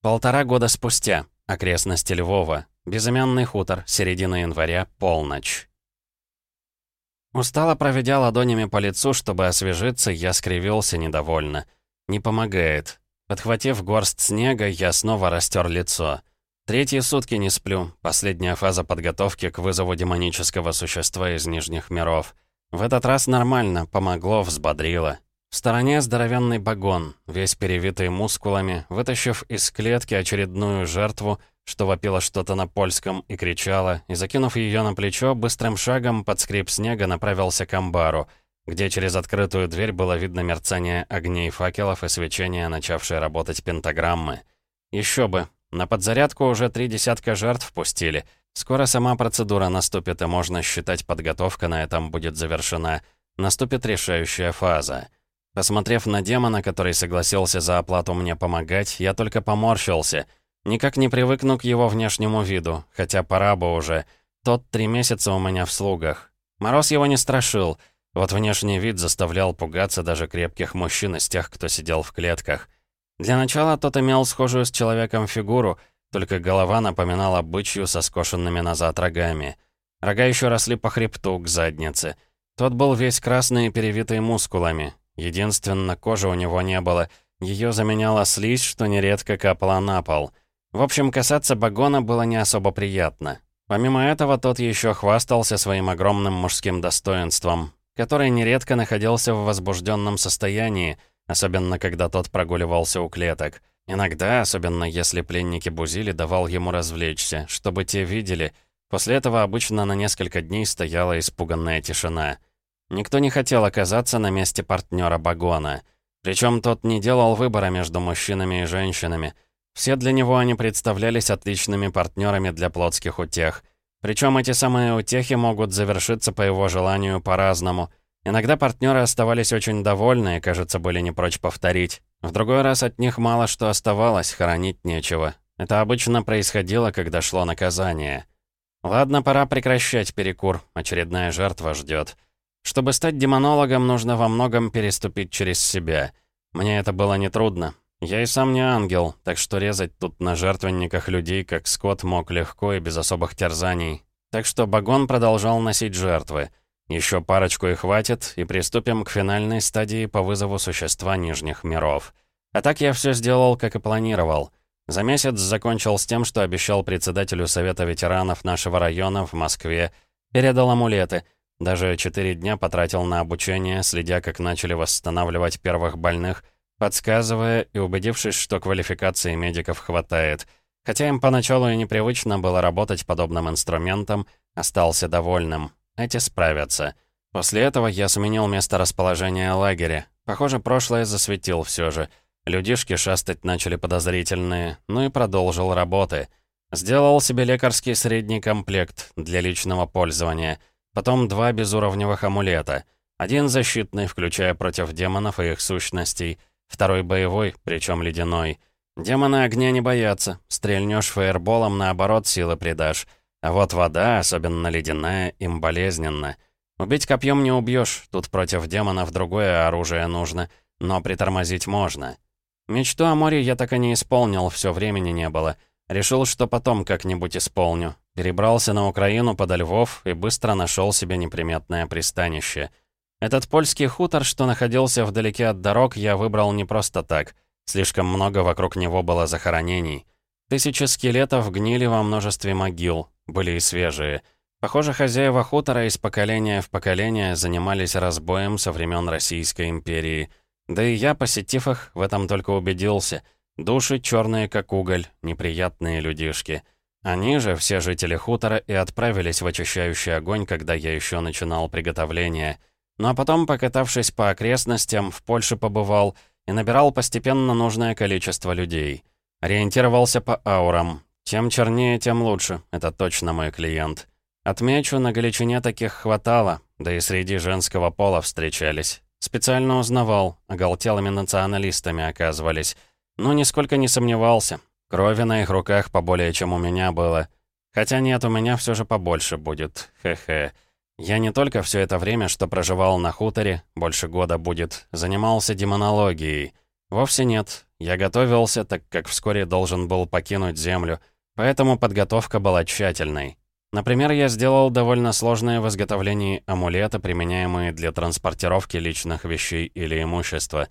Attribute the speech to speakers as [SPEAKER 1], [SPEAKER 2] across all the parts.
[SPEAKER 1] Полтора года спустя. Окрестности Львова. Безымянный хутор. Середина января. Полночь. Устало проведя ладонями по лицу, чтобы освежиться, я скривился недовольно. Не помогает. Подхватив горсть снега, я снова растер лицо. Третьи сутки не сплю. Последняя фаза подготовки к вызову демонического существа из Нижних миров. В этот раз нормально, помогло, взбодрило. В стороне здоровенный багон, весь перевитый мускулами, вытащив из клетки очередную жертву, что вопило что-то на польском и кричала, и закинув ее на плечо, быстрым шагом под скрип снега направился к амбару, где через открытую дверь было видно мерцание огней факелов и свечение, начавшей работать пентаграммы. Еще бы, на подзарядку уже три десятка жертв пустили. Скоро сама процедура наступит, и можно считать, подготовка на этом будет завершена. Наступит решающая фаза. Посмотрев на демона, который согласился за оплату мне помогать, я только поморщился. Никак не привыкну к его внешнему виду, хотя пора бы уже. Тот три месяца у меня в слугах. Мороз его не страшил. Вот внешний вид заставлял пугаться даже крепких мужчин из тех, кто сидел в клетках. Для начала тот имел схожую с человеком фигуру, только голова напоминала бычью со скошенными назад рогами. Рога еще росли по хребту, к заднице. Тот был весь красный и перевитый мускулами, Единственно, кожи у него не было. Ее заменяла слизь, что нередко капала на пол. В общем, касаться багона было не особо приятно. Помимо этого, тот еще хвастался своим огромным мужским достоинством, который нередко находился в возбужденном состоянии, особенно когда тот прогуливался у клеток. Иногда, особенно если пленники бузили, давал ему развлечься, чтобы те видели. После этого обычно на несколько дней стояла испуганная тишина. Никто не хотел оказаться на месте партнера Багона. Причем тот не делал выбора между мужчинами и женщинами. Все для него они представлялись отличными партнерами для плотских утех. Причем эти самые утехи могут завершиться по его желанию по-разному. Иногда партнеры оставались очень довольны и, кажется, были не прочь повторить. В другой раз от них мало что оставалось, хоронить нечего. Это обычно происходило, когда шло наказание. Ладно, пора прекращать перекур, очередная жертва ждет. Чтобы стать демонологом, нужно во многом переступить через себя. Мне это было нетрудно. Я и сам не ангел, так что резать тут на жертвенниках людей, как скот, мог легко и без особых терзаний. Так что Багон продолжал носить жертвы. Еще парочку и хватит, и приступим к финальной стадии по вызову существа Нижних миров. А так я все сделал, как и планировал. За месяц закончил с тем, что обещал председателю Совета ветеранов нашего района в Москве, передал амулеты — даже четыре дня потратил на обучение, следя, как начали восстанавливать первых больных, подсказывая и убедившись, что квалификации медиков хватает. Хотя им поначалу и непривычно было работать подобным инструментом, остался довольным. Эти справятся. После этого я сменил место расположения лагеря. Похоже, прошлое засветил все же. Людишки шастать начали подозрительные, ну и продолжил работы. Сделал себе лекарский средний комплект для личного пользования — Потом два безуровневых амулета. Один защитный, включая против демонов и их сущностей. Второй боевой, причем ледяной. Демоны огня не боятся. Стрельнешь фаерболом, наоборот, силы придашь. А вот вода, особенно ледяная, им болезненна. Убить копьем не убьешь, тут против демонов другое оружие нужно, но притормозить можно. Мечту о море я так и не исполнил, все времени не было. Решил, что потом как-нибудь исполню. Перебрался на Украину подо Львов и быстро нашел себе неприметное пристанище. Этот польский хутор, что находился вдалеке от дорог, я выбрал не просто так. Слишком много вокруг него было захоронений. Тысячи скелетов гнили во множестве могил, были и свежие. Похоже, хозяева хутора из поколения в поколение занимались разбоем со времен Российской империи. Да и я, посетив их, в этом только убедился. Души черные, как уголь, неприятные людишки — они же, все жители хутора, и отправились в очищающий огонь, когда я еще начинал приготовление. Ну а потом, покатавшись по окрестностям, в Польше побывал и набирал постепенно нужное количество людей. Ориентировался по аурам. Чем чернее, тем лучше. Это точно мой клиент. Отмечу, на Галичине таких хватало, да и среди женского пола встречались. Специально узнавал, оголтелыми националистами оказывались. Но нисколько не сомневался. Крови на их руках поболее, чем у меня было. Хотя нет, у меня все же побольше будет. Хе-хе. Я не только все это время, что проживал на хуторе, больше года будет, занимался демонологией. Вовсе нет. Я готовился, так как вскоре должен был покинуть Землю, поэтому подготовка была тщательной. Например, я сделал довольно сложные в изготовлении амулеты, применяемые для транспортировки личных вещей или имущества.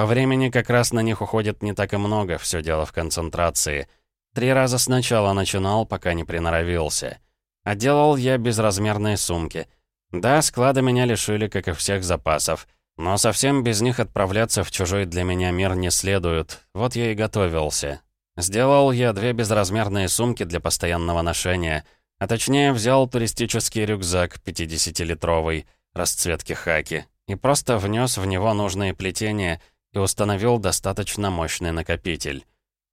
[SPEAKER 1] По времени как раз на них уходит не так и много, все дело в концентрации. Три раза сначала начинал, пока не приноровился. А делал я безразмерные сумки. Да, склады меня лишили, как и всех запасов. Но совсем без них отправляться в чужой для меня мир не следует. Вот я и готовился. Сделал я две безразмерные сумки для постоянного ношения. А точнее, взял туристический рюкзак 50-литровый, расцветки хаки, и просто внес в него нужные плетения и установил достаточно мощный накопитель.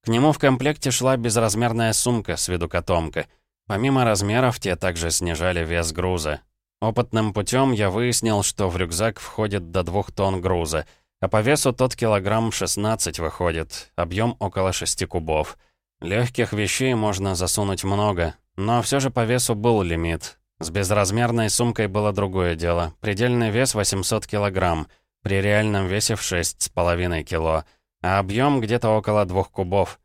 [SPEAKER 1] К нему в комплекте шла безразмерная сумка с виду котомка. Помимо размеров, те также снижали вес груза. Опытным путем я выяснил, что в рюкзак входит до 2 тонн груза, а по весу тот килограмм 16 выходит, объем около 6 кубов. Легких вещей можно засунуть много, но все же по весу был лимит. С безразмерной сумкой было другое дело. Предельный вес 800 килограмм, при реальном весе в 6,5 кило, а объем где-то около 2 кубов.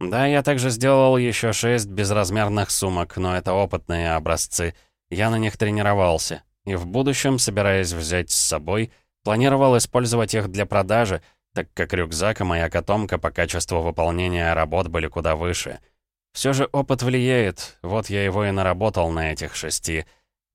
[SPEAKER 1] Да, я также сделал еще 6 безразмерных сумок, но это опытные образцы — я на них тренировался, и в будущем, собираясь взять с собой, планировал использовать их для продажи, так как рюкзак и моя котомка по качеству выполнения работ были куда выше. Все же опыт влияет, вот я его и наработал на этих шести.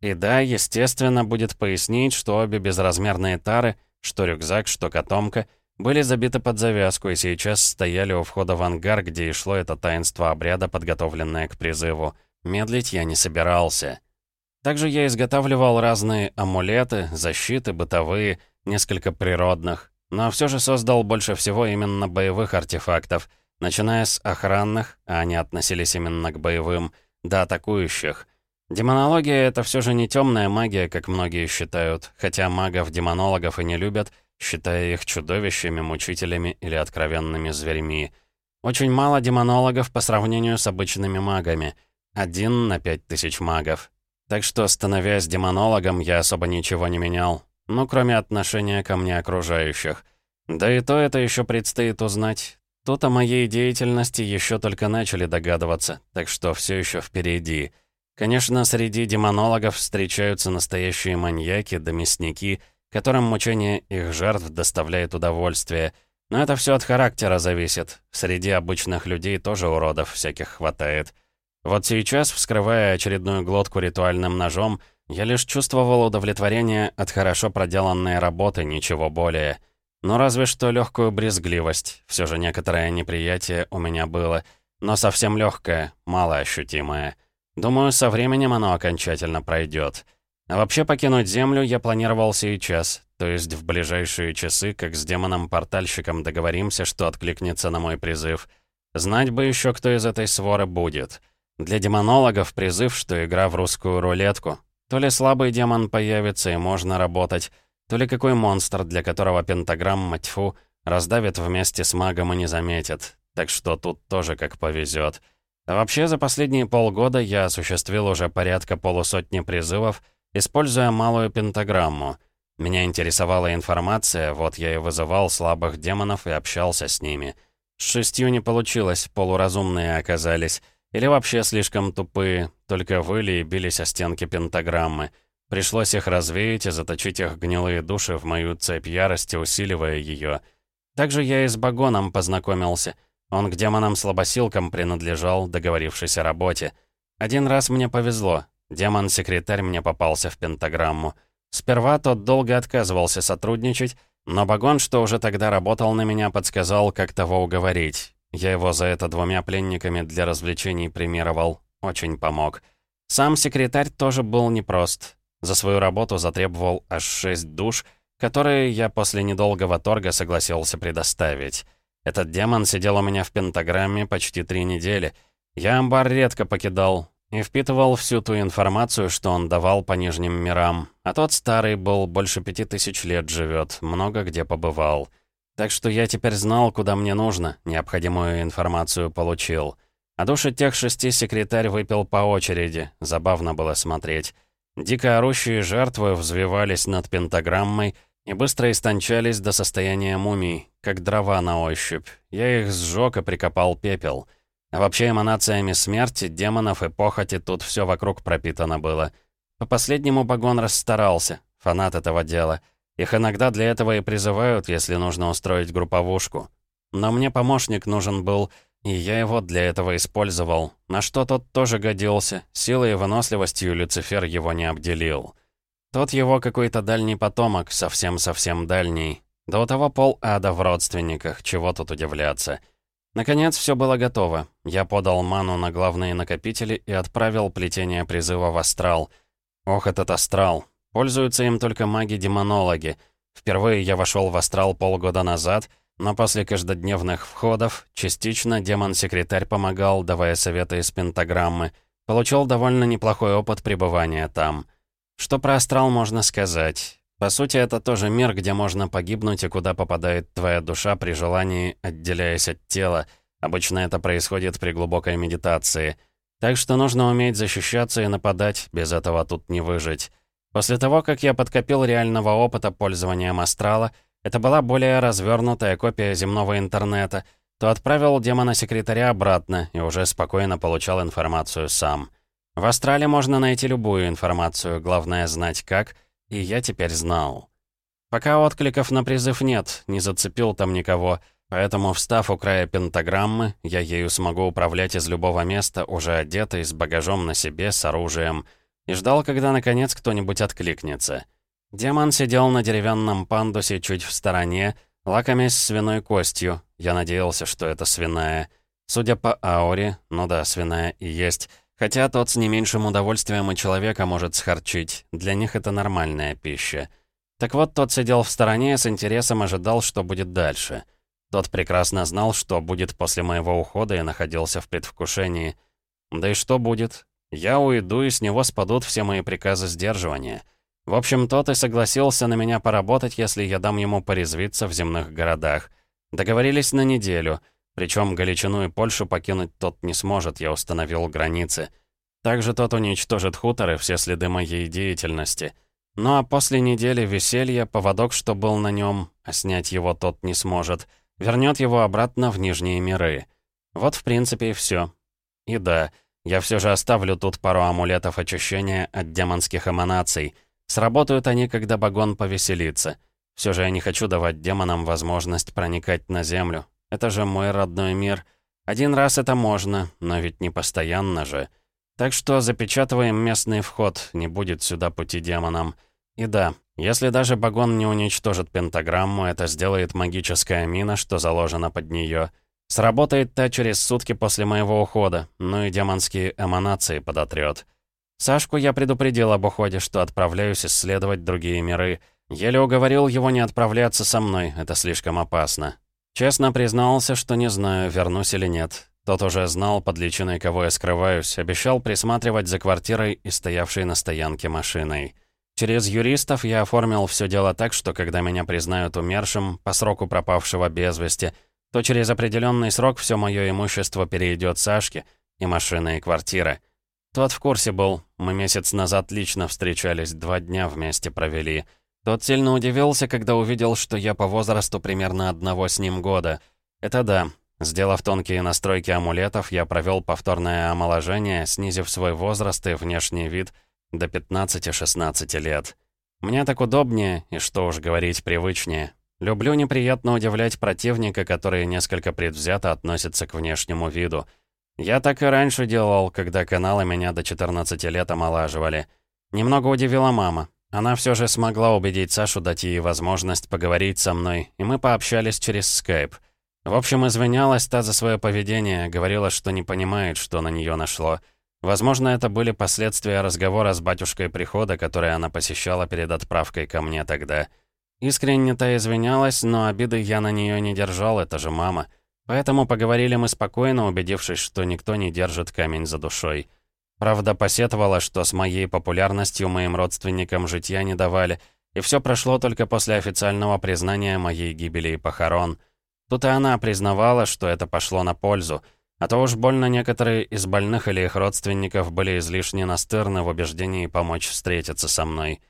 [SPEAKER 1] И да, естественно, будет пояснить, что обе безразмерные тары, что рюкзак, что котомка, были забиты под завязку и сейчас стояли у входа в ангар, где и шло это таинство обряда, подготовленное к призыву. Медлить я не собирался. Также я изготавливал разные амулеты, защиты, бытовые, несколько природных, но все же создал больше всего именно боевых артефактов, начиная с охранных, а они относились именно к боевым, до атакующих. Демонология — это все же не темная магия, как многие считают, хотя магов-демонологов и не любят, считая их чудовищами, мучителями или откровенными зверьми. Очень мало демонологов по сравнению с обычными магами. Один на пять тысяч магов. Так что, становясь демонологом, я особо ничего не менял. Ну, кроме отношения ко мне окружающих. Да и то это еще предстоит узнать. Тут о моей деятельности еще только начали догадываться, так что все еще впереди. Конечно, среди демонологов встречаются настоящие маньяки да мясники, которым мучение их жертв доставляет удовольствие. Но это все от характера зависит. Среди обычных людей тоже уродов всяких хватает. Вот сейчас, вскрывая очередную глотку ритуальным ножом, я лишь чувствовал удовлетворение от хорошо проделанной работы, ничего более. Но разве что легкую брезгливость. Все же некоторое неприятие у меня было, но совсем легкое, мало ощутимое. Думаю, со временем оно окончательно пройдет. А вообще покинуть Землю я планировал сейчас, то есть в ближайшие часы, как с демоном-портальщиком договоримся, что откликнется на мой призыв. Знать бы еще, кто из этой своры будет. Для демонологов призыв, что игра в русскую рулетку. То ли слабый демон появится и можно работать, то ли какой монстр, для которого пентаграмма тьфу раздавит вместе с магом и не заметит. Так что тут тоже как повезет. А вообще, за последние полгода я осуществил уже порядка полусотни призывов, используя малую пентаграмму. Меня интересовала информация, вот я и вызывал слабых демонов и общался с ними. С шестью не получилось, полуразумные оказались. Или вообще слишком тупые, только выли и бились о стенки пентаграммы. Пришлось их развеять и заточить их гнилые души в мою цепь ярости, усиливая ее. Также я и с Багоном познакомился. Он к демонам-слабосилкам принадлежал, договорившись о работе. Один раз мне повезло. Демон-секретарь мне попался в пентаграмму. Сперва тот долго отказывался сотрудничать, но Багон, что уже тогда работал на меня, подсказал, как того уговорить. Я его за это двумя пленниками для развлечений примировал. Очень помог. Сам секретарь тоже был непрост. За свою работу затребовал аж шесть душ, которые я после недолгого торга согласился предоставить. Этот демон сидел у меня в пентаграмме почти три недели. Я амбар редко покидал и впитывал всю ту информацию, что он давал по нижним мирам. А тот старый был, больше пяти тысяч лет живет, много где побывал. Так что я теперь знал, куда мне нужно, необходимую информацию получил. А души тех шести секретарь выпил по очереди, забавно было смотреть. Дико орущие жертвы взвивались над пентаграммой, и быстро истончались до состояния мумий, как дрова на ощупь. Я их сжёг и прикопал пепел. А вообще эманациями смерти, демонов и похоти тут все вокруг пропитано было. По последнему Багон расстарался, фанат этого дела. Их иногда для этого и призывают, если нужно устроить групповушку. Но мне помощник нужен был, и я его для этого использовал. На что тот тоже годился, силой и выносливостью Люцифер его не обделил. Тот его какой-то дальний потомок, совсем-совсем дальний. Да у того пол ада в родственниках, чего тут удивляться. Наконец, все было готово. Я подал ману на главные накопители и отправил плетение призыва в астрал. Ох, этот астрал. Пользуются им только маги-демонологи. Впервые я вошел в астрал полгода назад, но после каждодневных входов частично демон-секретарь помогал, давая советы из пентаграммы. Получил довольно неплохой опыт пребывания там. Что про астрал можно сказать? По сути, это тоже мир, где можно погибнуть и куда попадает твоя душа при желании, отделяясь от тела. Обычно это происходит при глубокой медитации. Так что нужно уметь защищаться и нападать, без этого тут не выжить. После того, как я подкопил реального опыта пользованием астрала, это была более развернутая копия земного интернета, то отправил демона-секретаря обратно и уже спокойно получал информацию сам. В астрале можно найти любую информацию, главное знать как — и я теперь знал. Пока откликов на призыв нет, не зацепил там никого, поэтому, встав у края пентаграммы, я ею смогу управлять из любого места, уже одетый, с багажом на себе, с оружием, и ждал, когда, наконец, кто-нибудь откликнется. Демон сидел на деревянном пандусе чуть в стороне, лакомясь свиной костью. Я надеялся, что это свиная. Судя по ауре, ну да, свиная и есть, Хотя тот с не меньшим удовольствием и человека может схарчить. Для них это нормальная пища. Так вот, тот сидел в стороне и с интересом ожидал, что будет дальше. Тот прекрасно знал, что будет после моего ухода и находился в предвкушении. Да и что будет? Я уйду, и с него спадут все мои приказы сдерживания. В общем, тот и согласился на меня поработать, если я дам ему порезвиться в земных городах. Договорились на неделю — причем Галичину и Польшу покинуть тот не сможет, я установил границы. Также тот уничтожит хутор и все следы моей деятельности. Ну а после недели веселья поводок, что был на нем, а снять его тот не сможет, вернет его обратно в Нижние миры. Вот в принципе и все. И да, я все же оставлю тут пару амулетов очищения от демонских эманаций. Сработают они, когда Багон повеселится. Все же я не хочу давать демонам возможность проникать на Землю. Это же мой родной мир. Один раз это можно, но ведь не постоянно же. Так что запечатываем местный вход, не будет сюда пути демонам. И да, если даже Багон не уничтожит пентаграмму, это сделает магическая мина, что заложено под нее. Сработает та через сутки после моего ухода, ну и демонские эманации подотрет. Сашку я предупредил об уходе, что отправляюсь исследовать другие миры. Еле уговорил его не отправляться со мной, это слишком опасно. Честно признался, что не знаю, вернусь или нет. Тот уже знал, под личиной кого я скрываюсь, обещал присматривать за квартирой и стоявшей на стоянке машиной. Через юристов я оформил все дело так, что когда меня признают умершим по сроку пропавшего без вести, то через определенный срок все мое имущество перейдет Сашке, и машина, и квартира. Тот в курсе был, мы месяц назад лично встречались, два дня вместе провели — тот сильно удивился, когда увидел, что я по возрасту примерно одного с ним года. Это да. Сделав тонкие настройки амулетов, я провел повторное омоложение, снизив свой возраст и внешний вид до 15-16 лет. Мне так удобнее, и что уж говорить, привычнее. Люблю неприятно удивлять противника, который несколько предвзято относится к внешнему виду. Я так и раньше делал, когда каналы меня до 14 лет омолаживали. Немного удивила мама. Она все же смогла убедить Сашу дать ей возможность поговорить со мной, и мы пообщались через скайп. В общем, извинялась та за свое поведение, говорила, что не понимает, что на нее нашло. Возможно, это были последствия разговора с батюшкой прихода, который она посещала перед отправкой ко мне тогда. Искренне-то извинялась, но обиды я на нее не держал, это же мама. Поэтому поговорили мы спокойно, убедившись, что никто не держит камень за душой. Правда, посетовала, что с моей популярностью моим родственникам житья не давали, и все прошло только после официального признания моей гибели и похорон. Тут и она признавала, что это пошло на пользу, а то уж больно некоторые из больных или их родственников были излишне настырны в убеждении помочь встретиться со мной.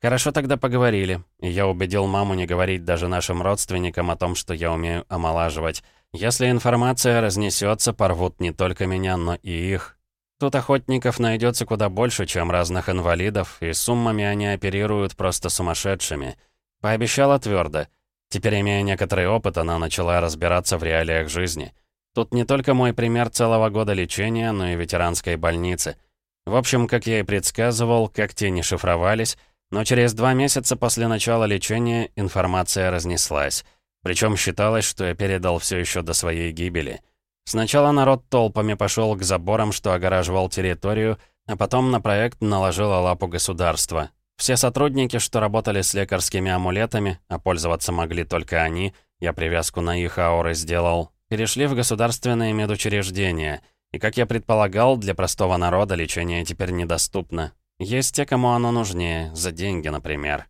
[SPEAKER 1] Хорошо тогда поговорили, и я убедил маму не говорить даже нашим родственникам о том, что я умею омолаживать. Если информация разнесется, порвут не только меня, но и их. Тут охотников найдется куда больше, чем разных инвалидов, и суммами они оперируют просто сумасшедшими. Пообещала твердо. Теперь, имея некоторый опыт, она начала разбираться в реалиях жизни. Тут не только мой пример целого года лечения, но и ветеранской больницы. В общем, как я и предсказывал, как те не шифровались, но через два месяца после начала лечения информация разнеслась. Причем считалось, что я передал все еще до своей гибели. Сначала народ толпами пошел к заборам, что огораживал территорию, а потом на проект наложило лапу государства. Все сотрудники, что работали с лекарскими амулетами, а пользоваться могли только они, я привязку на их ауры сделал, перешли в государственные медучреждения. И, как я предполагал, для простого народа лечение теперь недоступно. Есть те, кому оно нужнее, за деньги, например.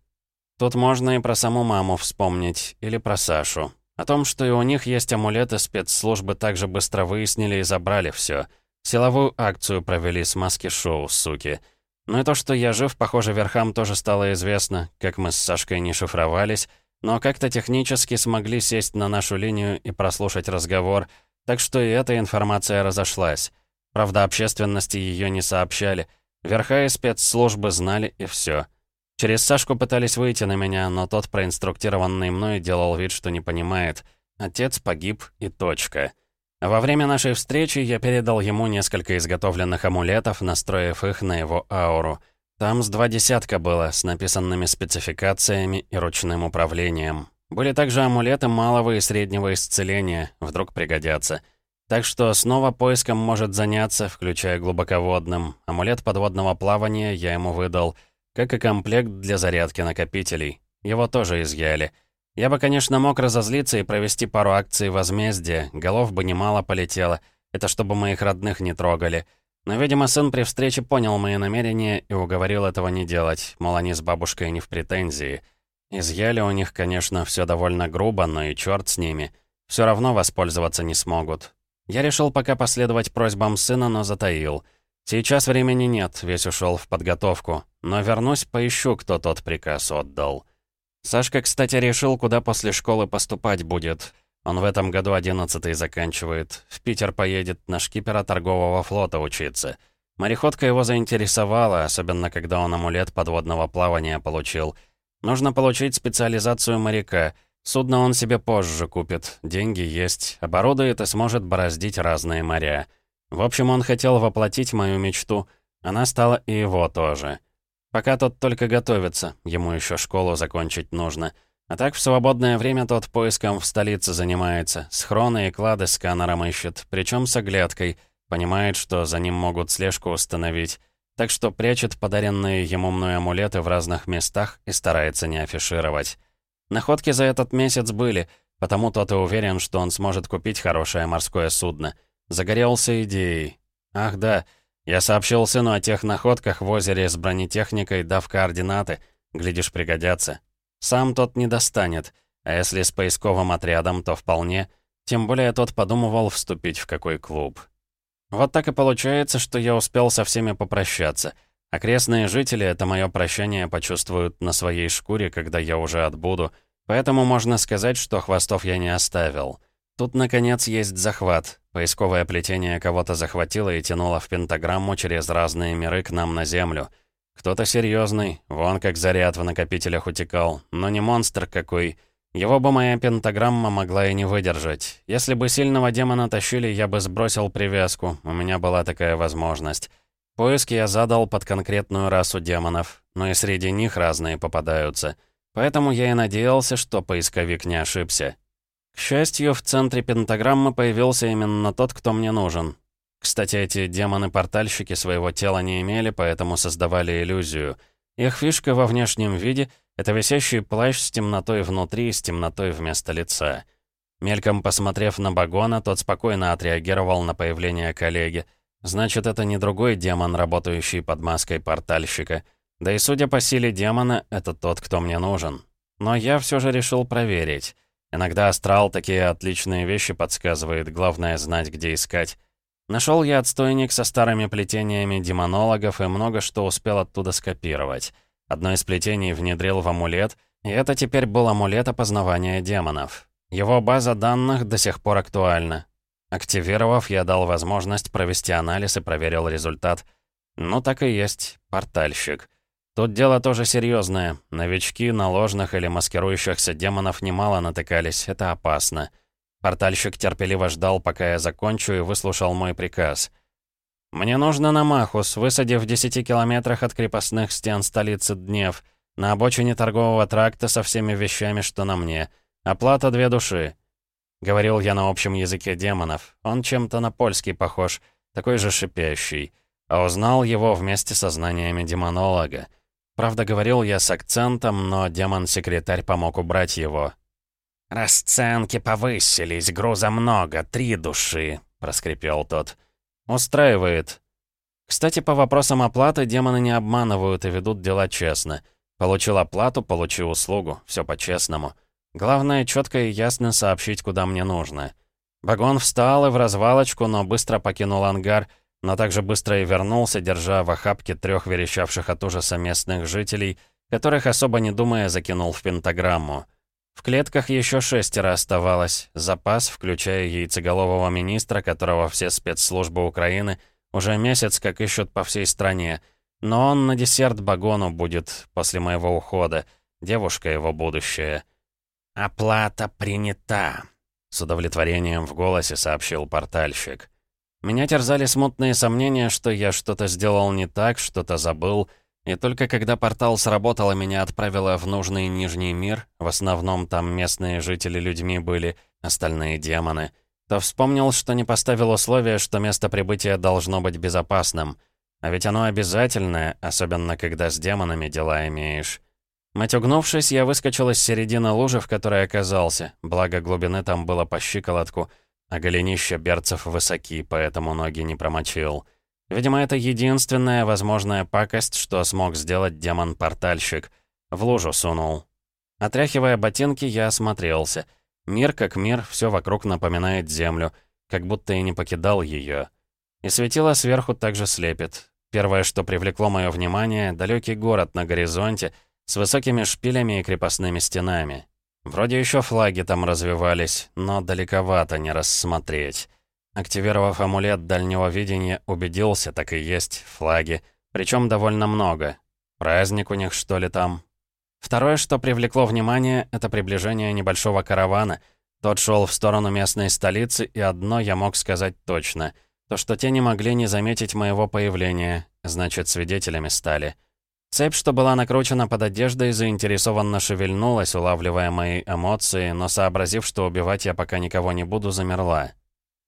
[SPEAKER 1] Тут можно и про саму маму вспомнить, или про Сашу. О том, что и у них есть амулеты, спецслужбы также быстро выяснили и забрали все. Силовую акцию провели с маски-шоу, суки. Ну и то, что я жив, похоже, верхам тоже стало известно, как мы с Сашкой не шифровались, но как-то технически смогли сесть на нашу линию и прослушать разговор, так что и эта информация разошлась. Правда, общественности ее не сообщали — Верха и спецслужбы знали, и все. Через Сашку пытались выйти на меня, но тот, проинструктированный мной, делал вид, что не понимает. Отец погиб, и точка. Во время нашей встречи я передал ему несколько изготовленных амулетов, настроив их на его ауру. Там с два десятка было, с написанными спецификациями и ручным управлением. Были также амулеты малого и среднего исцеления, вдруг пригодятся. Так что снова поиском может заняться, включая глубоководным. Амулет подводного плавания я ему выдал, как и комплект для зарядки накопителей. Его тоже изъяли. Я бы, конечно, мог разозлиться и провести пару акций возмездия, голов бы немало полетело. Это чтобы моих родных не трогали. Но, видимо, сын при встрече понял мои намерения и уговорил этого не делать, мол, они с бабушкой не в претензии. Изъяли у них, конечно, все довольно грубо, но и черт с ними. Все равно воспользоваться не смогут. Я решил пока последовать просьбам сына, но затаил. Сейчас времени нет, весь ушел в подготовку. Но вернусь, поищу, кто тот приказ отдал. Сашка, кстати, решил, куда после школы поступать будет. Он в этом году одиннадцатый заканчивает. В Питер поедет на шкипера торгового флота учиться. Мореходка его заинтересовала, особенно когда он амулет подводного плавания получил. Нужно получить специализацию моряка — Судно он себе позже купит, деньги есть, оборудует и сможет бороздить разные моря. В общем, он хотел воплотить мою мечту, она стала и его тоже. Пока тот только готовится, ему еще школу закончить нужно. А так в свободное время тот поиском в столице занимается, схроны и клады сканером ищет, причем с оглядкой, понимает, что за ним могут слежку установить, так что прячет подаренные ему мной амулеты в разных местах и старается не афишировать. Находки за этот месяц были, потому тот и уверен, что он сможет купить хорошее морское судно. Загорелся идеей. Ах да, я сообщил сыну о тех находках в озере с бронетехникой, дав координаты. Глядишь, пригодятся. Сам тот не достанет, а если с поисковым отрядом, то вполне. Тем более тот подумывал вступить в какой клуб. Вот так и получается, что я успел со всеми попрощаться — Окрестные жители это мое прощание почувствуют на своей шкуре, когда я уже отбуду, поэтому можно сказать, что хвостов я не оставил. Тут, наконец, есть захват. Поисковое плетение кого-то захватило и тянуло в пентаграмму через разные миры к нам на Землю. Кто-то серьезный, вон как заряд в накопителях утекал, но не монстр какой. Его бы моя пентаграмма могла и не выдержать. Если бы сильного демона тащили, я бы сбросил привязку, у меня была такая возможность. Поиски я задал под конкретную расу демонов, но и среди них разные попадаются. Поэтому я и надеялся, что поисковик не ошибся. К счастью, в центре пентаграммы появился именно тот, кто мне нужен. Кстати, эти демоны-портальщики своего тела не имели, поэтому создавали иллюзию. Их фишка во внешнем виде — это висящий плащ с темнотой внутри и с темнотой вместо лица. Мельком посмотрев на Багона, тот спокойно отреагировал на появление коллеги — Значит, это не другой демон, работающий под маской портальщика. Да и судя по силе демона, это тот, кто мне нужен. Но я все же решил проверить. Иногда астрал такие отличные вещи подсказывает, главное знать, где искать. Нашел я отстойник со старыми плетениями демонологов и много что успел оттуда скопировать. Одно из плетений внедрил в амулет, и это теперь был амулет опознавания демонов. Его база данных до сих пор актуальна. Активировав, я дал возможность провести анализ и проверил результат. Ну, так и есть, портальщик. Тут дело тоже серьезное. Новички на ложных или маскирующихся демонов немало натыкались, это опасно. Портальщик терпеливо ждал, пока я закончу, и выслушал мой приказ. «Мне нужно на Махус, высадив в 10 километрах от крепостных стен столицы Днев, на обочине торгового тракта со всеми вещами, что на мне. Оплата две души». Говорил я на общем языке демонов. Он чем-то на польский похож, такой же шипящий. А узнал его вместе со знаниями демонолога. Правда, говорил я с акцентом, но демон-секретарь помог убрать его. «Расценки повысились, груза много, три души», — проскрипел тот. «Устраивает». Кстати, по вопросам оплаты демоны не обманывают и ведут дела честно. Получил оплату, получи услугу, все по-честному. Главное, четко и ясно сообщить, куда мне нужно. Вагон встал и в развалочку, но быстро покинул ангар, но также быстро и вернулся, держа в охапке трех верещавших от ужаса местных жителей, которых, особо не думая, закинул в пентаграмму. В клетках еще шестеро оставалось, запас, включая яйцеголового министра, которого все спецслужбы Украины уже месяц как ищут по всей стране. Но он на десерт Багону будет после моего ухода, девушка его будущее. «Оплата принята», — с удовлетворением в голосе сообщил портальщик. Меня терзали смутные сомнения, что я что-то сделал не так, что-то забыл — и только когда портал сработал и меня отправило в нужный Нижний мир, в основном там местные жители людьми были, остальные демоны, то вспомнил, что не поставил условия, что место прибытия должно быть безопасным. А ведь оно обязательное, особенно когда с демонами дела имеешь. Матюгнувшись, я выскочил из середины лужи, в которой оказался, благо глубины там было по щиколотку, а голенища берцев высоки, поэтому ноги не промочил. Видимо, это единственная возможная пакость, что смог сделать демон-портальщик. В лужу сунул. Отряхивая ботинки, я осмотрелся. Мир как мир, все вокруг напоминает землю, как будто и не покидал ее. И светило сверху также слепит. Первое, что привлекло мое внимание, далекий город на горизонте с высокими шпилями и крепостными стенами. Вроде еще флаги там развивались, но далековато не рассмотреть. Активировав амулет дальнего видения, убедился, так и есть, флаги. Причем довольно много. Праздник у них, что ли, там? Второе, что привлекло внимание, это приближение небольшого каравана. Тот шел в сторону местной столицы, и одно я мог сказать точно. То, что те не могли не заметить моего появления, значит, свидетелями стали. Цепь, что была накручена под одеждой, заинтересованно шевельнулась, улавливая мои эмоции, но сообразив, что убивать я пока никого не буду, замерла.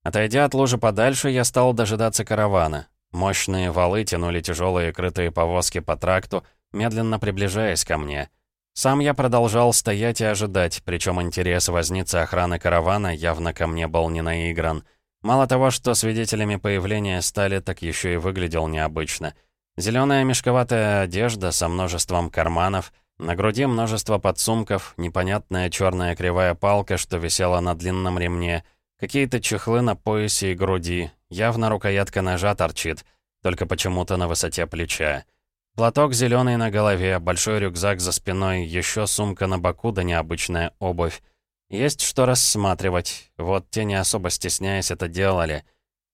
[SPEAKER 1] Отойдя от лужи подальше, я стал дожидаться каравана. Мощные валы тянули тяжелые крытые повозки по тракту, медленно приближаясь ко мне. Сам я продолжал стоять и ожидать, причем интерес возницы охраны каравана явно ко мне был не наигран. Мало того, что свидетелями появления стали, так еще и выглядел необычно. Зеленая мешковатая одежда со множеством карманов, на груди множество подсумков, непонятная черная кривая палка, что висела на длинном ремне — Какие-то чехлы на поясе и груди. Явно рукоятка ножа торчит, только почему-то на высоте плеча. Платок зеленый на голове, большой рюкзак за спиной, еще сумка на боку да необычная обувь. Есть что рассматривать, вот те не особо стесняясь это делали.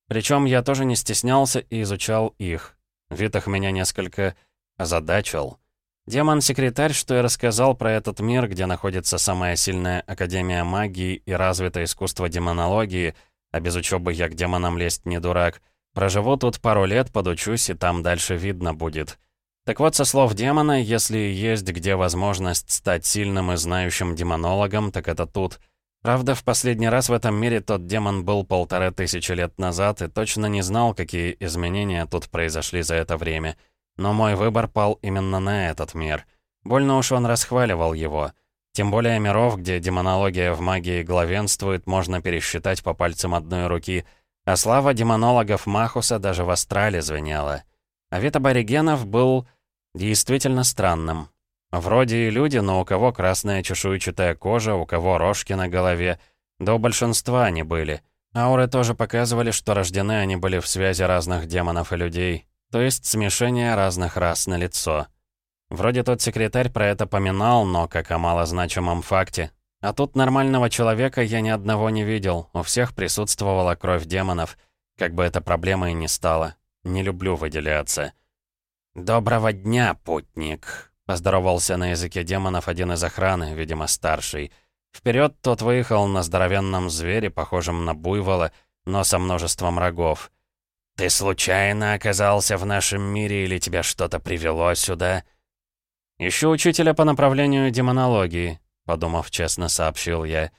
[SPEAKER 1] Причем я тоже не стеснялся и изучал их. Вид их меня несколько озадачил. Демон-секретарь, что я рассказал про этот мир, где находится самая сильная Академия магии и развитое искусство демонологии, а без учебы я к демонам лезть не дурак, проживу тут пару лет, подучусь, и там дальше видно будет. Так вот, со слов демона, если есть где возможность стать сильным и знающим демонологом, так это тут. Правда, в последний раз в этом мире тот демон был полторы тысячи лет назад и точно не знал, какие изменения тут произошли за это время — но мой выбор пал именно на этот мир. Больно уж он расхваливал его. Тем более миров, где демонология в магии главенствует, можно пересчитать по пальцам одной руки, а слава демонологов Махуса даже в астрале звенела. А вид аборигенов был действительно странным. Вроде и люди, но у кого красная чешуйчатая кожа, у кого рожки на голове, да у большинства они были. Ауры тоже показывали, что рождены они были в связи разных демонов и людей, то есть смешение разных рас на лицо. Вроде тот секретарь про это поминал, но как о малозначимом факте. А тут нормального человека я ни одного не видел, у всех присутствовала кровь демонов. Как бы это проблемой ни стало. Не люблю выделяться. «Доброго дня, путник!» — поздоровался на языке демонов один из охраны, видимо, старший. Вперед тот выехал на здоровенном звере, похожем на буйвола, но со множеством рогов. «Ты случайно оказался в нашем мире или тебя что-то привело сюда?» «Ищу учителя по направлению демонологии», — подумав честно, сообщил я.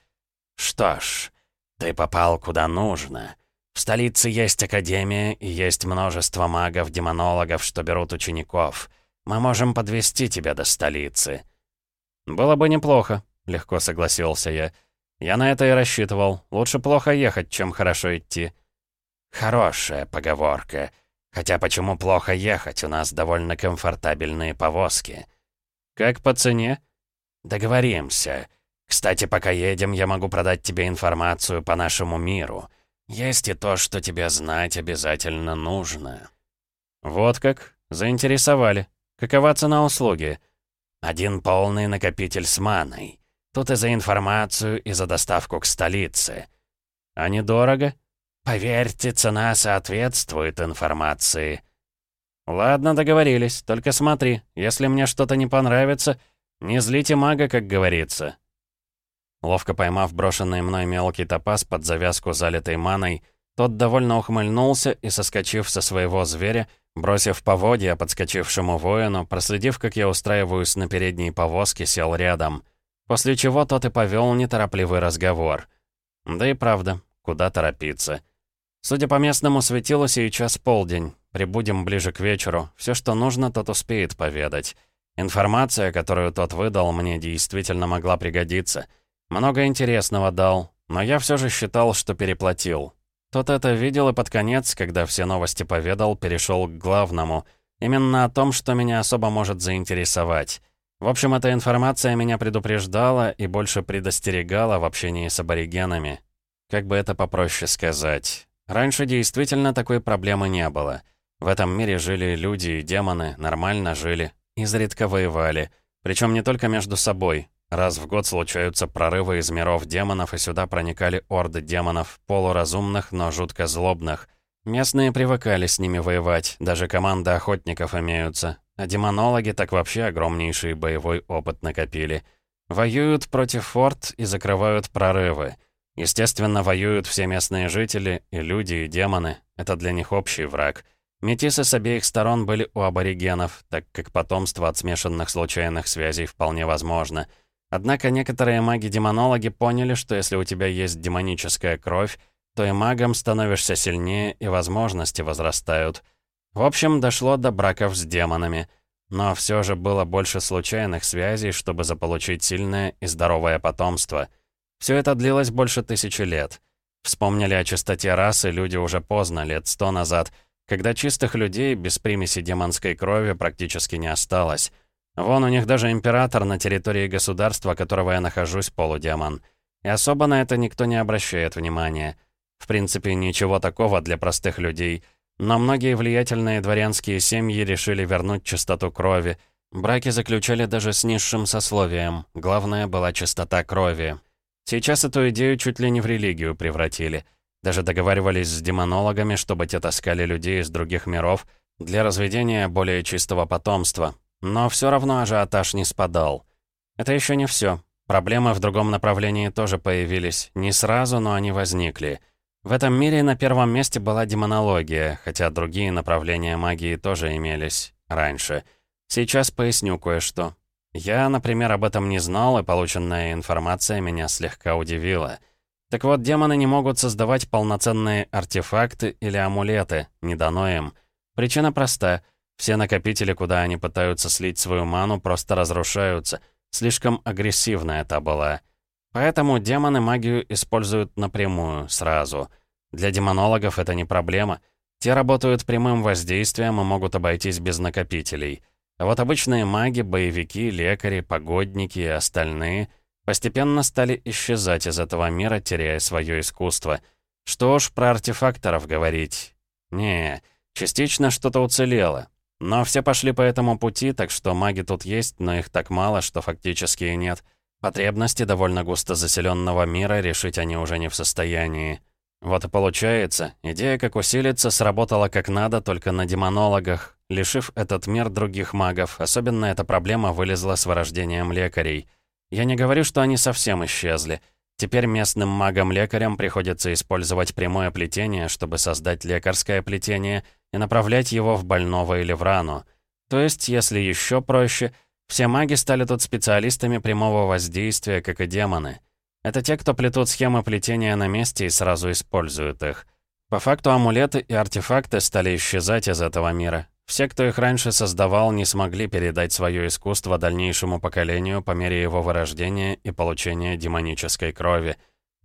[SPEAKER 1] «Что ж, ты попал куда нужно. В столице есть академия и есть множество магов-демонологов, что берут учеников. Мы можем подвести тебя до столицы». «Было бы неплохо», — легко согласился я. «Я на это и рассчитывал. Лучше плохо ехать, чем хорошо идти». «Хорошая поговорка. Хотя почему плохо ехать? У нас довольно комфортабельные повозки». «Как по цене?» «Договоримся. Кстати, пока едем, я могу продать тебе информацию по нашему миру. Есть и то, что тебе знать обязательно нужно». «Вот как? Заинтересовали. Какова цена услуги?» «Один полный накопитель с маной. Тут и за информацию, и за доставку к столице». «А недорого?» «Поверьте, цена соответствует информации». «Ладно, договорились. Только смотри, если мне что-то не понравится, не злите мага, как говорится». Ловко поймав брошенный мной мелкий топаз под завязку, залитой маной, тот довольно ухмыльнулся и, соскочив со своего зверя, бросив поводья подскочившему воину, проследив, как я устраиваюсь на передней повозке, сел рядом. После чего тот и повел неторопливый разговор. Да и правда, куда торопиться. Судя по местному светилу, сейчас полдень. Прибудем ближе к вечеру. Все, что нужно, тот успеет поведать. Информация, которую тот выдал, мне действительно могла пригодиться. Много интересного дал, но я все же считал, что переплатил. Тот это видел и под конец, когда все новости поведал, перешел к главному. Именно о том, что меня особо может заинтересовать. В общем, эта информация меня предупреждала и больше предостерегала в общении с аборигенами. Как бы это попроще сказать. Раньше действительно такой проблемы не было. В этом мире жили люди и демоны, нормально жили, изредка воевали. Причем не только между собой. Раз в год случаются прорывы из миров демонов, и сюда проникали орды демонов, полуразумных, но жутко злобных. Местные привыкали с ними воевать, даже команды охотников имеются. А демонологи так вообще огромнейший боевой опыт накопили. Воюют против форт и закрывают прорывы. Естественно, воюют все местные жители, и люди, и демоны. Это для них общий враг — Метисы с обеих сторон были у аборигенов, так как потомство от смешанных случайных связей вполне возможно. Однако некоторые маги-демонологи поняли, что если у тебя есть демоническая кровь, то и магом становишься сильнее, и возможности возрастают. В общем, дошло до браков с демонами. Но все же было больше случайных связей, чтобы заполучить сильное и здоровое потомство. Все это длилось больше тысячи лет. Вспомнили о чистоте расы люди уже поздно, лет сто назад — когда чистых людей без примеси демонской крови практически не осталось. Вон у них даже император на территории государства, которого я нахожусь, полудемон. И особо на это никто не обращает внимания. В принципе, ничего такого для простых людей. Но многие влиятельные дворянские семьи решили вернуть чистоту крови. Браки заключали даже с низшим сословием. Главное была чистота крови. Сейчас эту идею чуть ли не в религию превратили — даже договаривались с демонологами, чтобы те таскали людей из других миров для разведения более чистого потомства. Но все равно ажиотаж не спадал. Это еще не все. Проблемы в другом направлении тоже появились. Не сразу, но они возникли. В этом мире на первом месте была демонология, хотя другие направления магии тоже имелись раньше. Сейчас поясню кое-что. Я, например, об этом не знал, и полученная информация меня слегка удивила. Так вот, демоны не могут создавать полноценные артефакты или амулеты, не дано им. Причина проста. Все накопители, куда они пытаются слить свою ману, просто разрушаются. Слишком агрессивна это была. Поэтому демоны магию используют напрямую, сразу. Для демонологов это не проблема. Те работают прямым воздействием и могут обойтись без накопителей. А вот обычные маги, боевики, лекари, погодники и остальные — постепенно стали исчезать из этого мира, теряя свое искусство. Что уж про артефакторов говорить. Не, частично что-то уцелело. Но все пошли по этому пути, так что маги тут есть, но их так мало, что фактически и нет. Потребности довольно густо заселенного мира решить они уже не в состоянии. Вот и получается, идея как усилиться сработала как надо только на демонологах, лишив этот мир других магов. Особенно эта проблема вылезла с вырождением лекарей. Я не говорю, что они совсем исчезли. Теперь местным магам-лекарям приходится использовать прямое плетение, чтобы создать лекарское плетение и направлять его в больного или в рану. То есть, если еще проще, все маги стали тут специалистами прямого воздействия, как и демоны. Это те, кто плетут схемы плетения на месте и сразу используют их. По факту амулеты и артефакты стали исчезать из этого мира. Все, кто их раньше создавал, не смогли передать свое искусство дальнейшему поколению по мере его вырождения и получения демонической крови.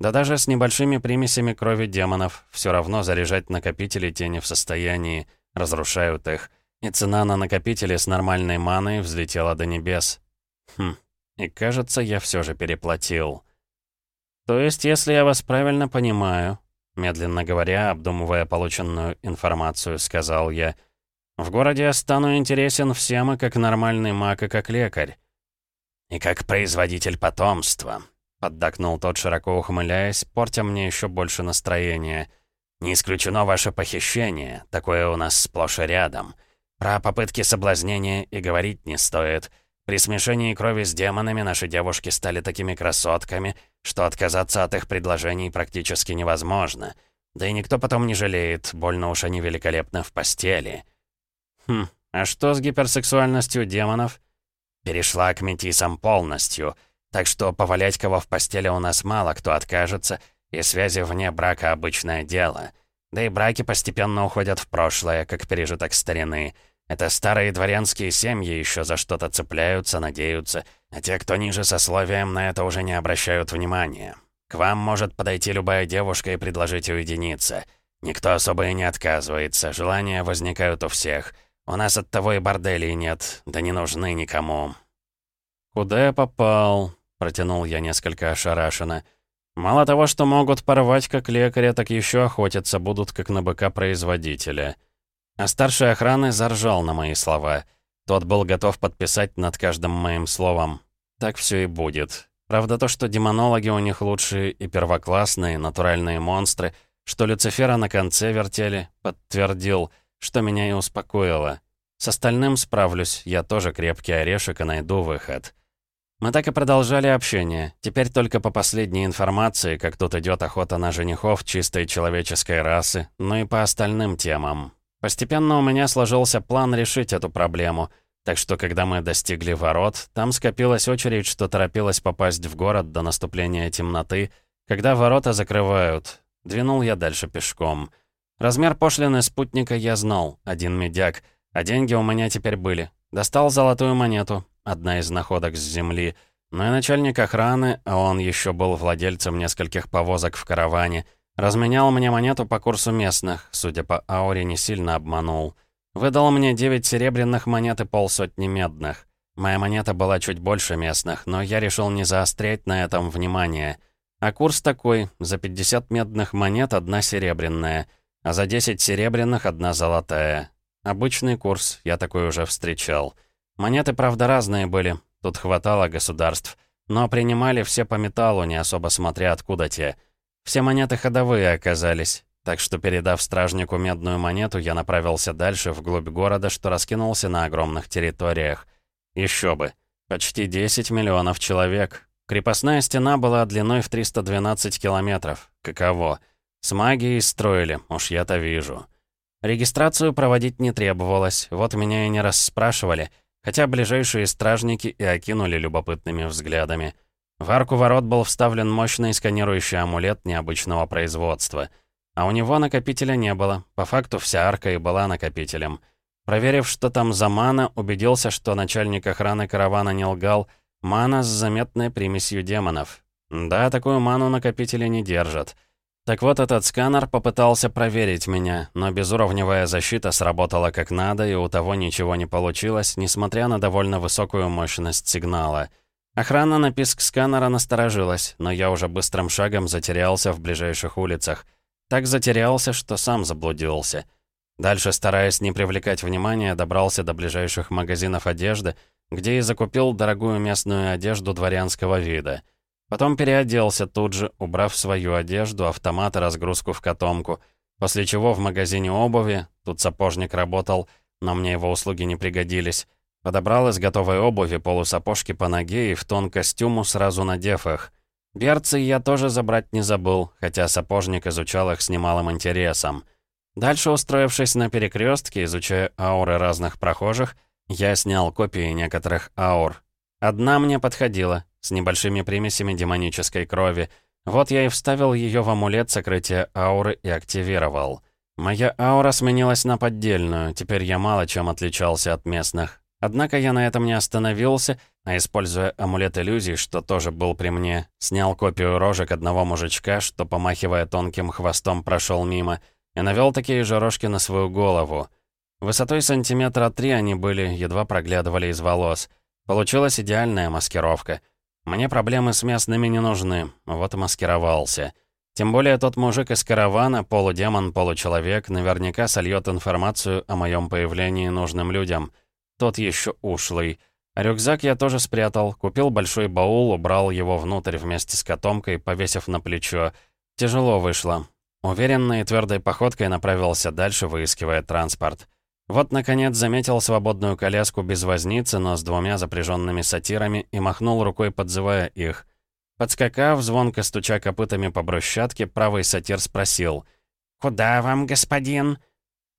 [SPEAKER 1] Да даже с небольшими примесями крови демонов все равно заряжать накопители те не в состоянии, разрушают их. И цена на накопители с нормальной маной взлетела до небес. Хм, и кажется, я все же переплатил. То есть, если я вас правильно понимаю, медленно говоря, обдумывая полученную информацию, сказал я — в городе я стану интересен всем и как нормальный маг, и как лекарь». «И как производитель потомства», — поддакнул тот, широко ухмыляясь, портя мне еще больше настроения. «Не исключено ваше похищение, такое у нас сплошь и рядом. Про попытки соблазнения и говорить не стоит. При смешении крови с демонами наши девушки стали такими красотками, что отказаться от их предложений практически невозможно. Да и никто потом не жалеет, больно уж они великолепны в постели». Хм, а что с гиперсексуальностью демонов? Перешла к метисам полностью, так что повалять кого в постели у нас мало кто откажется, и связи вне брака обычное дело. Да и браки постепенно уходят в прошлое, как пережиток старины. Это старые дворянские семьи еще за что-то цепляются, надеются, а те, кто ниже сословием, на это уже не обращают внимания. К вам может подойти любая девушка и предложить уединиться. Никто особо и не отказывается, желания возникают у всех — у нас от того и борделей нет, да не нужны никому». «Куда я попал?» — протянул я несколько ошарашенно. «Мало того, что могут порвать как лекаря, так еще охотиться будут как на быка-производителя». А старший охраны заржал на мои слова. Тот был готов подписать над каждым моим словом. Так все и будет. Правда, то, что демонологи у них лучшие и первоклассные, натуральные монстры, что Люцифера на конце вертели, подтвердил — что меня и успокоило. С остальным справлюсь, я тоже крепкий орешек и найду выход. Мы так и продолжали общение. Теперь только по последней информации, как тут идет охота на женихов чистой человеческой расы, но и по остальным темам. Постепенно у меня сложился план решить эту проблему, так что когда мы достигли ворот, там скопилась очередь, что торопилась попасть в город до наступления темноты, когда ворота закрывают. Двинул я дальше пешком — Размер пошлины спутника я знал, один медяк, а деньги у меня теперь были. Достал золотую монету, одна из находок с земли, но и начальник охраны, а он еще был владельцем нескольких повозок в караване, разменял мне монету по курсу местных, судя по ауре, не сильно обманул. Выдал мне 9 серебряных монет и полсотни медных. Моя монета была чуть больше местных, но я решил не заострять на этом внимание. А курс такой, за 50 медных монет одна серебряная — а за 10 серебряных одна золотая. Обычный курс, я такой уже встречал. Монеты, правда, разные были, тут хватало государств, но принимали все по металлу, не особо смотря откуда те. Все монеты ходовые оказались, так что, передав стражнику медную монету, я направился дальше, вглубь города, что раскинулся на огромных территориях. Еще бы, почти 10 миллионов человек. Крепостная стена была длиной в 312 километров. Каково? С магией строили, уж я-то вижу. Регистрацию проводить не требовалось, вот меня и не расспрашивали, хотя ближайшие стражники и окинули любопытными взглядами. В арку ворот был вставлен мощный сканирующий амулет необычного производства. А у него накопителя не было, по факту вся арка и была накопителем. Проверив, что там за мана, убедился, что начальник охраны каравана не лгал, мана с заметной примесью демонов. Да, такую ману накопители не держат. Так вот, этот сканер попытался проверить меня, но безуровневая защита сработала как надо, и у того ничего не получилось, несмотря на довольно высокую мощность сигнала. Охрана на писк сканера насторожилась, но я уже быстрым шагом затерялся в ближайших улицах. Так затерялся, что сам заблудился. Дальше, стараясь не привлекать внимания, добрался до ближайших магазинов одежды, где и закупил дорогую местную одежду дворянского вида. Потом переоделся тут же, убрав свою одежду, автомат и разгрузку в котомку, после чего в магазине обуви, тут сапожник работал, но мне его услуги не пригодились, подобрал из готовой обуви полусапожки по ноге и в тон костюму, сразу надев их. Берцы я тоже забрать не забыл, хотя сапожник изучал их с немалым интересом. Дальше, устроившись на перекрестке, изучая ауры разных прохожих, я снял копии некоторых аур. Одна мне подходила, с небольшими примесями демонической крови. Вот я и вставил ее в амулет сокрытия ауры и активировал. Моя аура сменилась на поддельную, теперь я мало чем отличался от местных. Однако я на этом не остановился, а используя амулет иллюзий, что тоже был при мне, снял копию рожек одного мужичка, что, помахивая тонким хвостом, прошел мимо — и навел такие же рожки на свою голову. Высотой сантиметра три они были, едва проглядывали из волос. Получилась идеальная маскировка. Мне проблемы с местными не нужны, вот и маскировался. Тем более тот мужик из каравана, полудемон, получеловек, наверняка сольет информацию о моем появлении нужным людям. Тот еще ушлый. Рюкзак я тоже спрятал, купил большой баул, убрал его внутрь вместе с котомкой, повесив на плечо. Тяжело вышло. Уверенной и твердой походкой направился дальше, выискивая транспорт. Вот, наконец, заметил свободную коляску без возницы, но с двумя запряженными сатирами и махнул рукой, подзывая их. Подскакав, звонко стуча копытами по брусчатке, правый сатир спросил. «Куда вам, господин?»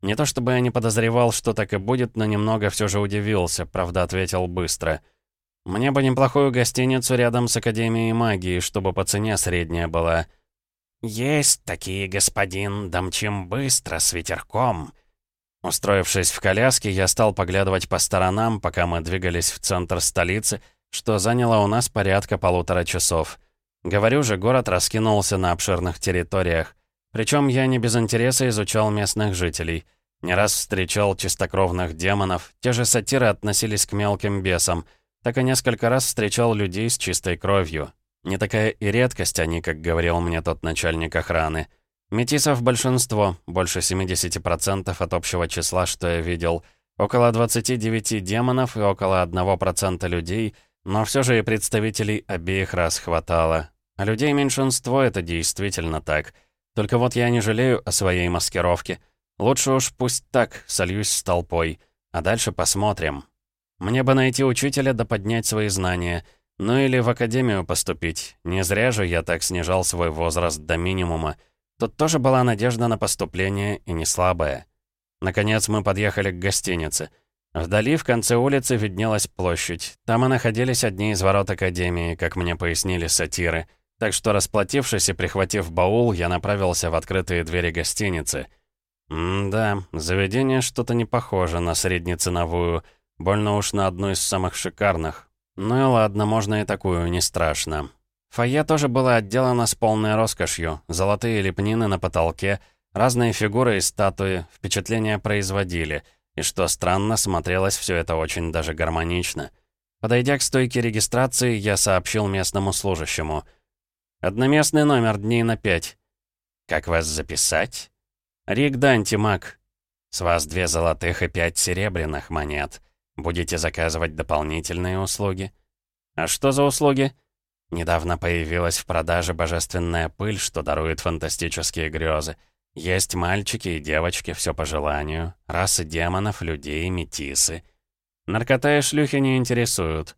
[SPEAKER 1] Не то чтобы я не подозревал, что так и будет, но немного все же удивился, правда, ответил быстро. «Мне бы неплохую гостиницу рядом с Академией магии, чтобы по цене средняя была». «Есть такие, господин, домчим быстро, с ветерком». Устроившись в коляске, я стал поглядывать по сторонам, пока мы двигались в центр столицы, что заняло у нас порядка полутора часов. Говорю же, город раскинулся на обширных территориях. Причем я не без интереса изучал местных жителей. Не раз встречал чистокровных демонов, те же сатиры относились к мелким бесам, так и несколько раз встречал людей с чистой кровью, не такая и редкость они, как говорил мне тот начальник охраны. Метисов большинство, больше 70% от общего числа, что я видел. Около 29 демонов и около 1% людей, но все же и представителей обеих рас хватало. А людей меньшинство — это действительно так. Только вот я не жалею о своей маскировке. Лучше уж пусть так, сольюсь с толпой. А дальше посмотрим. Мне бы найти учителя да поднять свои знания — ну или в академию поступить. Не зря же я так снижал свой возраст до минимума. Тут тоже была надежда на поступление, и не слабая. Наконец мы подъехали к гостинице. Вдали, в конце улицы, виднелась площадь. Там и находились одни из ворот Академии, как мне пояснили сатиры. Так что, расплатившись и прихватив баул, я направился в открытые двери гостиницы. М-да, заведение что-то не похоже на среднеценовую. Больно уж на одну из самых шикарных. Ну и ладно, можно и такую, не страшно. Фойе тоже было отделано с полной роскошью. Золотые лепнины на потолке, разные фигуры и статуи, впечатления производили. И что странно, смотрелось все это очень даже гармонично. Подойдя к стойке регистрации, я сообщил местному служащему. «Одноместный номер, дней на пять». «Как вас записать?» «Рик Данти, маг». «С вас две золотых и пять серебряных монет». Будете заказывать дополнительные услуги? А что за услуги? Недавно появилась в продаже божественная пыль, что дарует фантастические грезы. Есть мальчики и девочки, все по желанию. Расы демонов, людей, метисы. Наркота и шлюхи не интересуют.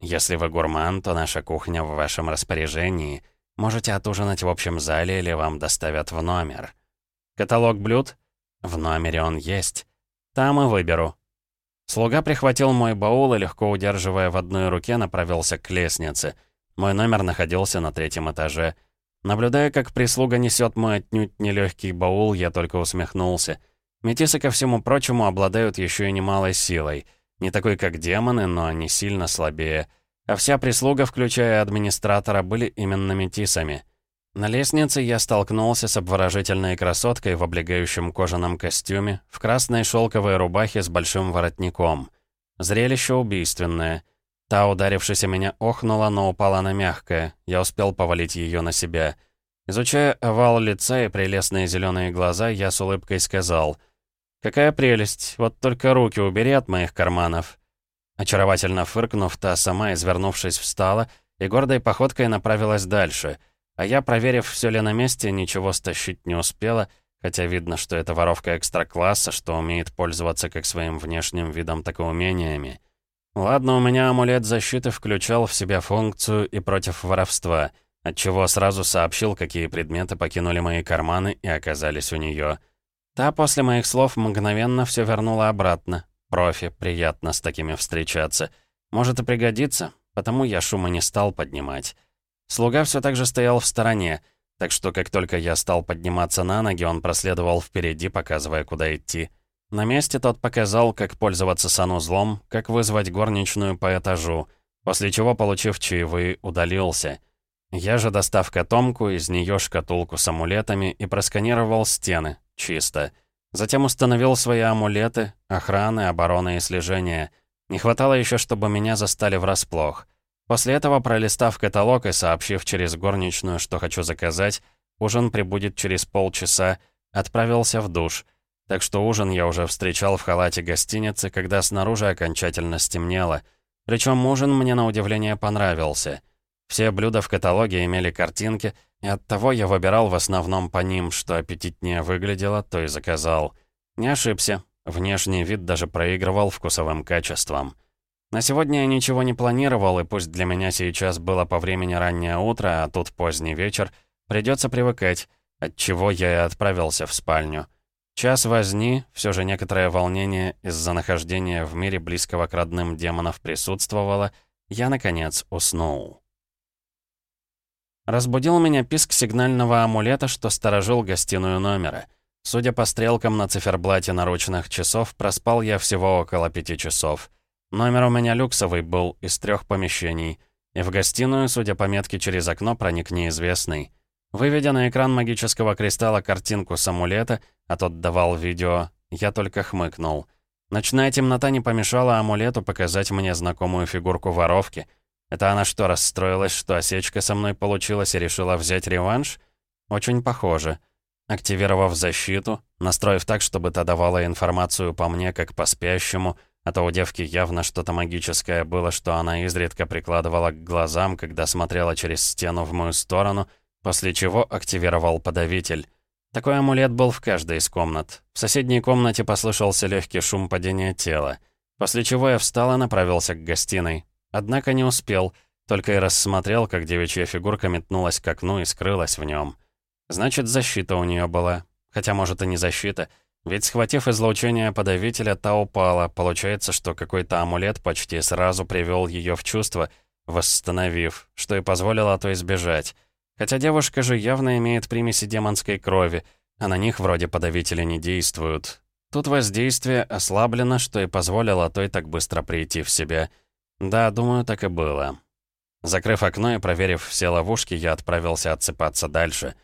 [SPEAKER 1] Если вы гурман, то наша кухня в вашем распоряжении. Можете отужинать в общем зале или вам доставят в номер. Каталог блюд? В номере он есть. Там и выберу. Слуга прихватил мой баул и, легко удерживая в одной руке, направился к лестнице. Мой номер находился на третьем этаже. Наблюдая, как прислуга несет мой отнюдь нелегкий баул, я только усмехнулся. Метисы, ко всему прочему, обладают еще и немалой силой. Не такой, как демоны, но не сильно слабее. А вся прислуга, включая администратора, были именно метисами. На лестнице я столкнулся с обворожительной красоткой в облегающем кожаном костюме, в красной шелковой рубахе с большим воротником. Зрелище убийственное. Та, ударившись о меня, охнула, но упала на мягкое. Я успел повалить ее на себя. Изучая овал лица и прелестные зеленые глаза, я с улыбкой сказал, Какая прелесть, вот только руки убери от моих карманов». Очаровательно фыркнув, та сама, извернувшись, встала и гордой походкой направилась дальше, а я, проверив, все ли на месте, ничего стащить не успела, хотя видно, что это воровка экстра-класса, что умеет пользоваться как своим внешним видом, так и умениями. Ладно, у меня амулет защиты включал в себя функцию и против воровства, отчего сразу сообщил, какие предметы покинули мои карманы и оказались у нее. Та после моих слов мгновенно все вернула обратно. Профи, приятно с такими встречаться. Может и пригодится, потому я шума не стал поднимать. Слуга все так же стоял в стороне, так что как только я стал подниматься на ноги, он проследовал впереди, показывая, куда идти. На месте тот показал, как пользоваться санузлом, как вызвать горничную по этажу, после чего, получив чаевые, удалился. Я же, достав котомку, из нее шкатулку с амулетами и просканировал стены, Чисто. Затем установил свои амулеты, охраны, обороны и слежения. Не хватало еще, чтобы меня застали врасплох. После этого, пролистав каталог и сообщив через горничную, что хочу заказать, ужин прибудет через полчаса, отправился в душ. Так что ужин я уже встречал в халате гостиницы, когда снаружи окончательно стемнело. Причем ужин мне на удивление понравился. Все блюда в каталоге имели картинки — и оттого я выбирал в основном по ним, что аппетитнее выглядело, то и заказал. Не ошибся. Внешний вид даже проигрывал вкусовым качеством. На сегодня я ничего не планировал, и пусть для меня сейчас было по времени раннее утро, а тут поздний вечер, придется привыкать, отчего я и отправился в спальню. Час возни, все же некоторое волнение из-за нахождения в мире близкого к родным демонов присутствовало, я, наконец, уснул. Разбудил меня писк сигнального амулета, что сторожил гостиную номера. Судя по стрелкам на циферблате наручных часов, проспал я всего около пяти часов. Номер у меня люксовый был, из трех помещений. И в гостиную, судя по метке через окно, проник неизвестный. Выведя на экран магического кристалла картинку с амулета, а тот давал видео, я только хмыкнул. Ночная темнота не помешала амулету показать мне знакомую фигурку воровки — это она что, расстроилась, что осечка со мной получилась и решила взять реванш? Очень похоже. Активировав защиту, настроив так, чтобы та давала информацию по мне, как по спящему, а то у девки явно что-то магическое было, что она изредка прикладывала к глазам, когда смотрела через стену в мою сторону, после чего активировал подавитель. Такой амулет был в каждой из комнат. В соседней комнате послышался легкий шум падения тела. После чего я встал и направился к гостиной. Однако не успел, только и рассмотрел, как девичья фигурка метнулась к окну и скрылась в нем. Значит, защита у нее была. Хотя, может, и не защита. Ведь, схватив излучение подавителя, та упала. Получается, что какой-то амулет почти сразу привел ее в чувство, восстановив, что и позволило то избежать. Хотя девушка же явно имеет примеси демонской крови, а на них вроде подавители не действуют. Тут воздействие ослаблено, что и позволило той так быстро прийти в себя — да, думаю, так и было. Закрыв окно и проверив все ловушки, я отправился отсыпаться дальше.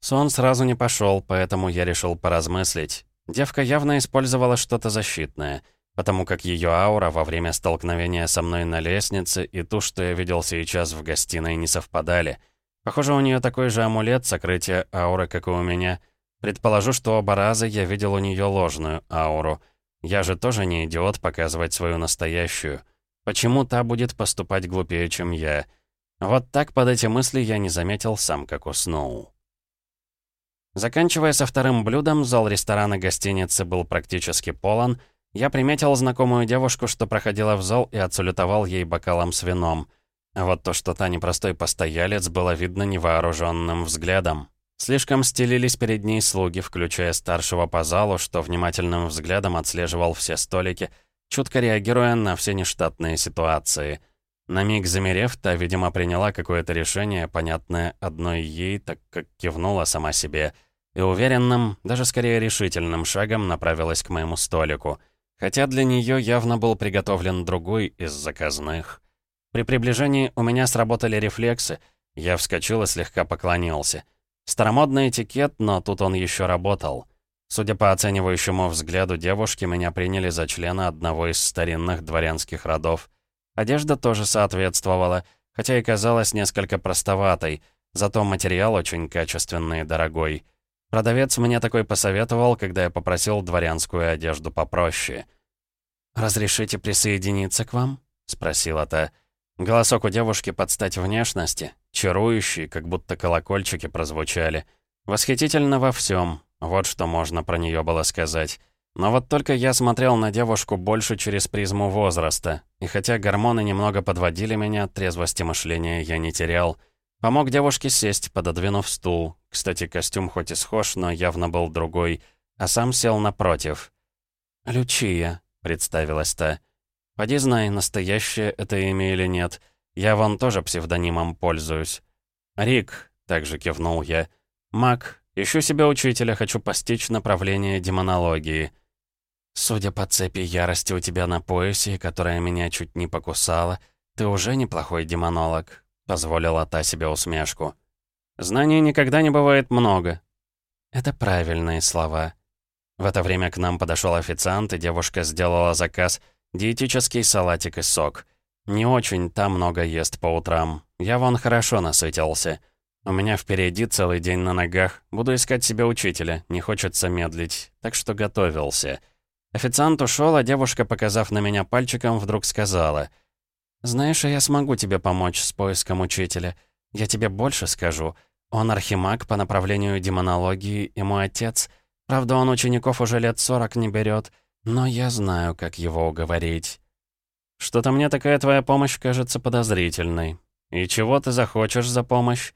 [SPEAKER 1] Сон сразу не пошел, поэтому я решил поразмыслить. Девка явно использовала что-то защитное, потому как ее аура во время столкновения со мной на лестнице и ту, что я видел сейчас в гостиной, не совпадали. Похоже, у нее такой же амулет сокрытия ауры, как и у меня. Предположу, что оба раза я видел у нее ложную ауру. Я же тоже не идиот показывать свою настоящую. Почему та будет поступать глупее, чем я? Вот так под эти мысли я не заметил сам, как уснул. Заканчивая со вторым блюдом, зал ресторана гостиницы был практически полон. Я приметил знакомую девушку, что проходила в зал, и отсалютовал ей бокалом с вином. А вот то, что та непростой постоялец, было видно невооруженным взглядом. Слишком стелились перед ней слуги, включая старшего по залу, что внимательным взглядом отслеживал все столики — чутко реагируя на все нештатные ситуации. На миг замерев, та, видимо, приняла какое-то решение, понятное одной ей, так как кивнула сама себе, и уверенным, даже скорее решительным шагом направилась к моему столику, хотя для нее явно был приготовлен другой из заказных. При приближении у меня сработали рефлексы, я вскочил и слегка поклонился. Старомодный этикет, но тут он еще работал. Судя по оценивающему взгляду девушки, меня приняли за члена одного из старинных дворянских родов. Одежда тоже соответствовала, хотя и казалась несколько простоватой, зато материал очень качественный и дорогой. Продавец мне такой посоветовал, когда я попросил дворянскую одежду попроще. «Разрешите присоединиться к вам?» — спросила та. Голосок у девушки под стать внешности, чарующий, как будто колокольчики прозвучали. Восхитительно во всем. Вот что можно про нее было сказать. Но вот только я смотрел на девушку больше через призму возраста, и хотя гормоны немного подводили меня, трезвости мышления я не терял. Помог девушке сесть, пододвинув стул. Кстати, костюм хоть и схож, но явно был другой, а сам сел напротив. «Лючия», — представилась та. «Поди знай, настоящее это имя или нет. Я вон тоже псевдонимом пользуюсь». «Рик», — также кивнул я. «Мак, ищу себе учителя, хочу постичь направление демонологии». «Судя по цепи ярости у тебя на поясе, которая меня чуть не покусала, ты уже неплохой демонолог», — позволила та себе усмешку. «Знаний никогда не бывает много». Это правильные слова. В это время к нам подошел официант, и девушка сделала заказ «диетический салатик и сок». Не очень там много ест по утрам. Я вон хорошо насытился. У меня впереди целый день на ногах. Буду искать себе учителя, не хочется медлить, так что готовился. Официант ушел, а девушка, показав на меня пальчиком, вдруг сказала. «Знаешь, я смогу тебе помочь с поиском учителя. Я тебе больше скажу. Он архимаг по направлению демонологии и мой отец. Правда, он учеников уже лет сорок не берет, но я знаю, как его уговорить». «Что-то мне такая твоя помощь кажется подозрительной. И чего ты захочешь за помощь?»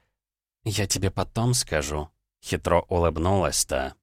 [SPEAKER 1] «Я тебе потом скажу», — хитро улыбнулась-то.